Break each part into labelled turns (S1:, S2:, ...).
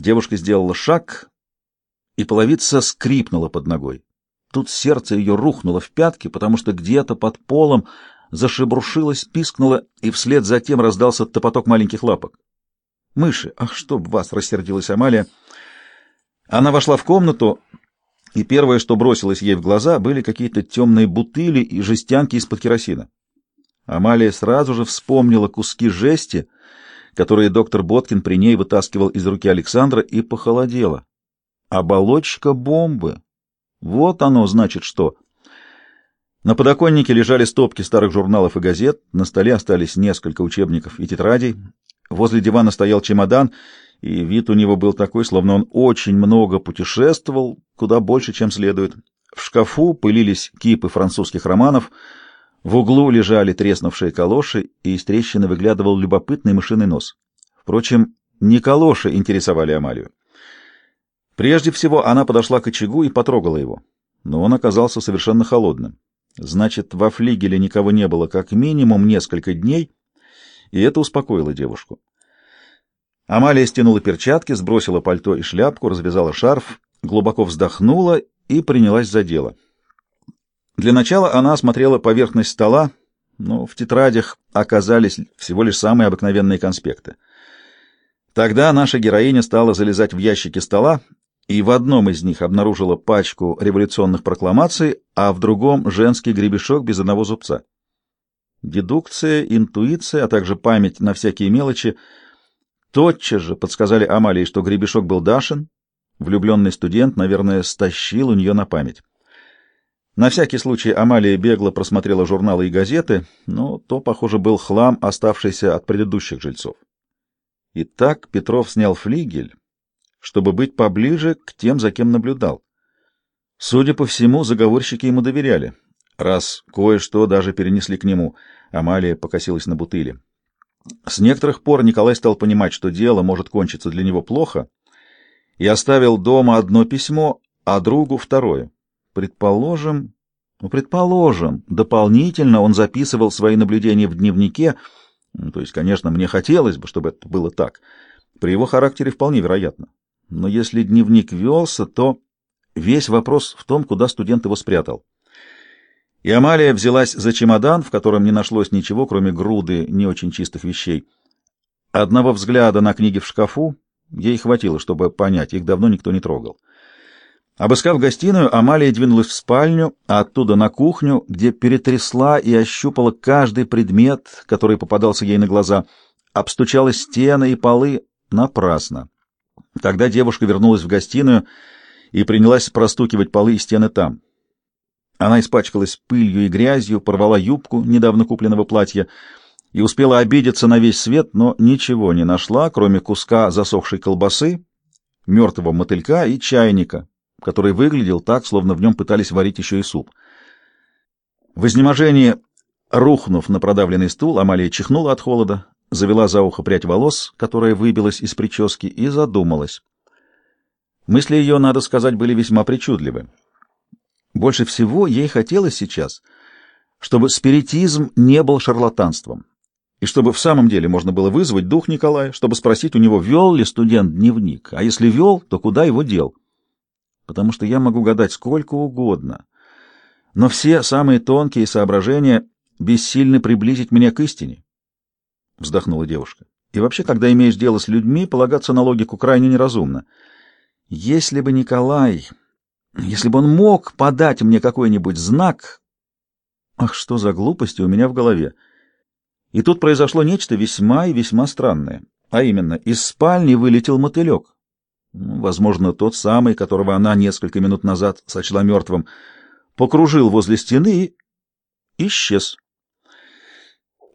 S1: Девушка сделала шаг, и половица скрипнула под ногой. Тут сердце ее рухнуло в пятки, потому что где-то под полом зашебрушилось, пискнуло, и вслед за тем раздался топоток маленьких лапок. «Мыши! Ах, чтоб вас!» — рассердилась Амалия. Она вошла в комнату, и первое, что бросилось ей в глаза, были какие-то темные бутыли и жестянки из-под керосина. Амалия сразу же вспомнила куски жести, которые доктор Боткин при ней вытаскивал из руки Александра, и похолодела. Оболочка бомбы. Вот оно, значит, что. На подоконнике лежали стопки старых журналов и газет, на столе остались несколько учебников и тетрадей. Возле дивана стоял чемодан, и вид у него был такой, словно он очень много путешествовал, куда больше, чем следует. В шкафу пылились кипы французских романов, в углу лежали треснувшие калоши, и из трещины выглядывал любопытный мышиный нос. Впрочем, не калоши интересовали Амалию. Прежде всего она подошла к очагу и потрогала его, но он оказался совершенно холодным. Значит, во флигеле никого не было как минимум несколько дней, и это успокоило девушку. Амалия стянула перчатки, сбросила пальто и шляпку, развязала шарф, глубоко вздохнула и принялась за дело. Для начала она осмотрела поверхность стола, но в тетрадях оказались всего лишь самые обыкновенные конспекты. Тогда наша героиня стала залезать в ящики стола и в одном из них обнаружила пачку революционных прокламаций, а в другом — женский гребешок без одного зубца. Дедукция, интуиция, а также память на всякие мелочи тотчас же подсказали Амалии, что гребешок был Дашин, влюбленный студент, наверное, стащил у нее на память. На всякий случай Амалия бегло просмотрела журналы и газеты, но то, похоже, был хлам, оставшийся от предыдущих жильцов. Итак, Петров снял флигель, чтобы быть поближе к тем, за кем наблюдал. Судя по всему, заговорщики ему доверяли, раз кое-что даже перенесли к нему. Амалия покосилась на бутыли. С некоторых пор Николай стал понимать, что дело может кончиться для него плохо, и оставил дома одно письмо, а другу второе. Предположим, ну, предположим, дополнительно он записывал свои наблюдения в дневнике, ну, то есть, конечно, мне хотелось бы, чтобы это было так. При его характере вполне вероятно. Но если дневник велся, то весь вопрос в том, куда студент его спрятал. И Амалия взялась за чемодан, в котором не нашлось ничего, кроме груды не очень чистых вещей. Одного взгляда на книги в шкафу ей хватило, чтобы понять, их давно никто не трогал. Обыскав гостиную, Амалия двинулась в спальню, а оттуда на кухню, где перетрясла и ощупала каждый предмет, который попадался ей на глаза, обстучала стены и полы напрасно. Тогда девушка вернулась в гостиную и принялась простукивать полы и стены там. Она испачкалась пылью и грязью, порвала юбку недавно купленного платья и успела обидеться на весь свет, но ничего не нашла, кроме куска засохшей колбасы, мертвого мотылька и чайника, который выглядел так, словно в нем пытались варить еще и суп. В изнеможении, рухнув на продавленный стул, Амалия чихнула от холода, завела за ухо прядь волос, которая выбилась из прически, и задумалась. Мысли ее, надо сказать, были весьма причудливы. Больше всего ей хотелось сейчас, чтобы спиритизм не был шарлатанством, и чтобы в самом деле можно было вызвать дух Николая, чтобы спросить у него, вел ли студент дневник, а если вел, то куда его дел. Потому что я могу гадать сколько угодно, но все самые тонкие соображения бессильны приблизить меня к истине вздохнула девушка. И вообще, когда имеешь дело с людьми, полагаться на логику крайне неразумно. Если бы Николай, если бы он мог подать мне какой-нибудь знак... Ах, что за глупости у меня в голове! И тут произошло нечто весьма и весьма странное. А именно, из спальни вылетел мотылек. Возможно, тот самый, которого она несколько минут назад сочла мертвым, покружил возле стены и исчез.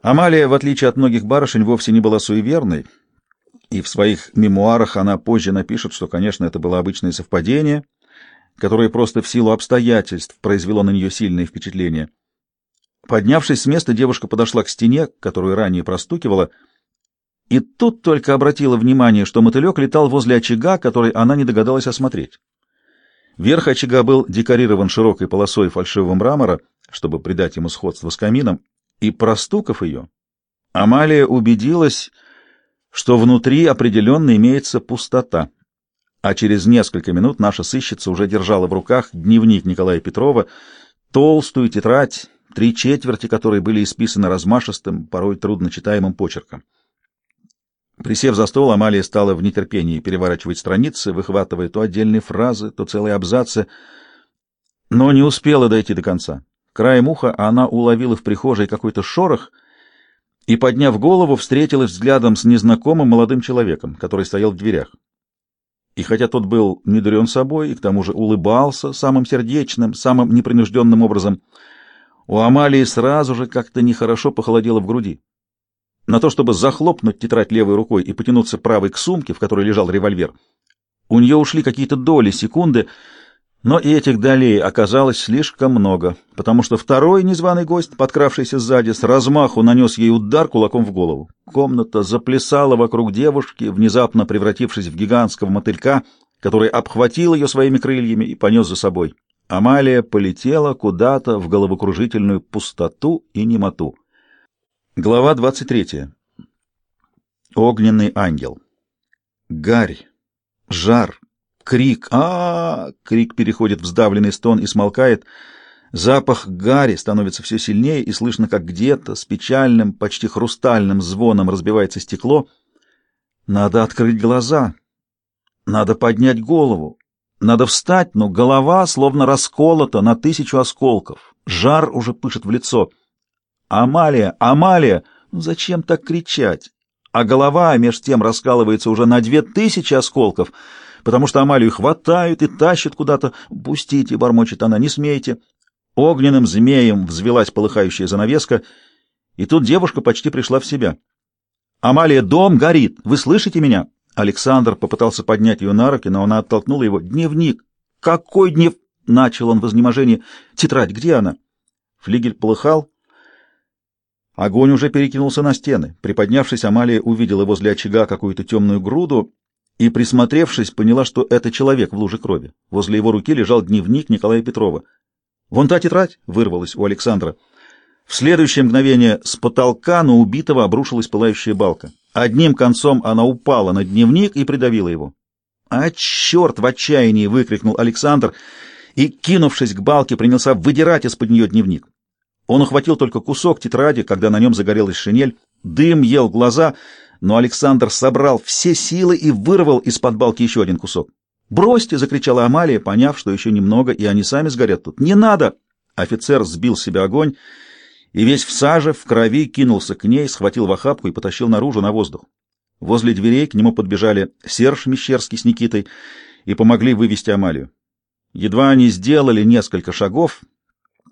S1: Амалия, в отличие от многих барышень, вовсе не была суеверной, и в своих мемуарах она позже напишет, что, конечно, это было обычное совпадение, которое просто в силу обстоятельств произвело на нее сильное впечатление. Поднявшись с места, девушка подошла к стене, которую ранее простукивала, и тут только обратила внимание, что мотылек летал возле очага, который она не догадалась осмотреть. Верх очага был декорирован широкой полосой фальшивого мрамора, чтобы придать ему сходство с камином, и, простукав ее, Амалия убедилась, что внутри определенно имеется пустота. а через несколько минут наша сыщица уже держала в руках дневник Николая Петрова, толстую тетрадь, три четверти которой были исписаны размашистым, порой трудночитаемым почерком. Присев за стол, Амалия стала в нетерпении переворачивать страницы, выхватывая то отдельные фразы, то целые абзацы, но не успела дойти до конца. Краем уха она уловила в прихожей какой-то шорох и, подняв голову, встретилась взглядом с незнакомым молодым человеком, который стоял в дверях. И хотя тот был недурен собой и к тому же улыбался самым сердечным, самым непринужденным образом, у Амалии сразу же как-то нехорошо похолодело в груди. На то, чтобы захлопнуть тетрадь левой рукой и потянуться правой к сумке, в которой лежал револьвер, у нее ушли какие-то доли секунды, но и этих долей оказалось слишком много, потому что второй незваный гость, подкравшийся сзади, с размаху нанес ей удар кулаком в голову. Комната заплясала вокруг девушки, внезапно превратившись в гигантского мотылька, который обхватил ее своими крыльями и понес за собой. Амалия полетела куда-то в головокружительную пустоту и немоту. Глава 23. Огненный ангел. Гарь, жар, Крик, а, -а, -а, Крик переходит в сдавленный стон и смолкает. Запах гари становится все сильнее, и слышно, как где-то с печальным, почти хрустальным звоном разбивается стекло. Надо открыть глаза. Надо поднять голову. Надо встать, но голова словно расколота на тысячу осколков. Жар уже пышет в лицо. «Амалия! Амалия! Ну зачем так кричать?» А голова меж тем раскалывается уже на две тысячи осколков — потому что Амалию хватают и тащат куда-то. «Пустите!» — бормочет она, — «не смейте!» Огненным змеем взвелась полыхающая занавеска, и тут девушка почти пришла в себя. «Амалия, дом горит! Вы слышите меня?» Александр попытался поднять ее на руки, но она оттолкнула его. «Дневник! Какой днев...» — начал он в изнеможении. «Тетрадь, где она?» Флигель полыхал. Огонь уже перекинулся на стены. Приподнявшись, Амалия увидела возле очага какую-то темную груду и, присмотревшись, поняла, что это человек в луже крови. Возле его руки лежал дневник Николая Петрова. «Вон та тетрадь!» — вырвалась у Александра. В следующее мгновение с потолка на убитого обрушилась пылающая балка. Одним концом она упала на дневник и придавила его. «А, черт!» — в отчаянии выкрикнул Александр и, кинувшись к балке, принялся выдирать из-под нее дневник. Он ухватил только кусок тетради, когда на нем загорелась шинель. Дым ел глаза — но Александр собрал все силы и вырвал из-под балки еще один кусок. «Бросьте!» — закричала Амалия, поняв, что еще немного, и они сами сгорят тут. «Не надо!» Офицер сбил себе огонь и весь в саже, в крови кинулся к ней, схватил в охапку и потащил наружу на воздух. Возле дверей к нему подбежали Серж Мещерский с Никитой и помогли вывести Амалию. Едва они сделали несколько шагов —